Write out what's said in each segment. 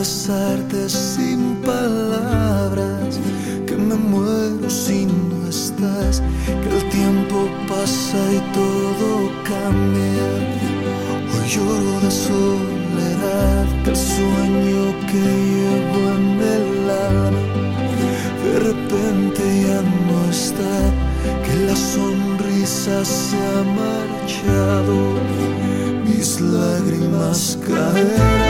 expresarte sin palabras, que me muero si no estás, que el tiempo pasa y todo cambia. Hoy lloro de soledad, que el sueño que llevo en el alma, de repente ya no está, que la sonrisa se ha marchado, mis lágrimas caerán.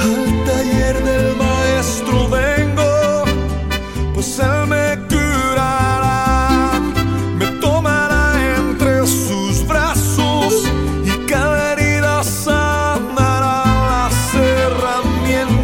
Al taller del maestro vengo, pues él me curará. Me tomará entre sus brazos y cada herida sanará. La herramienta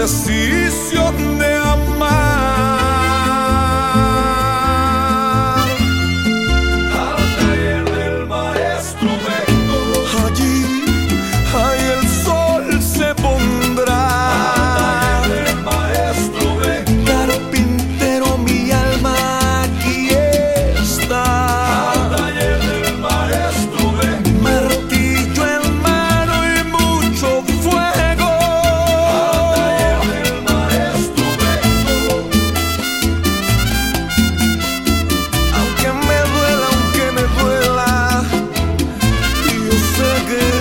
decisión de amar. 작은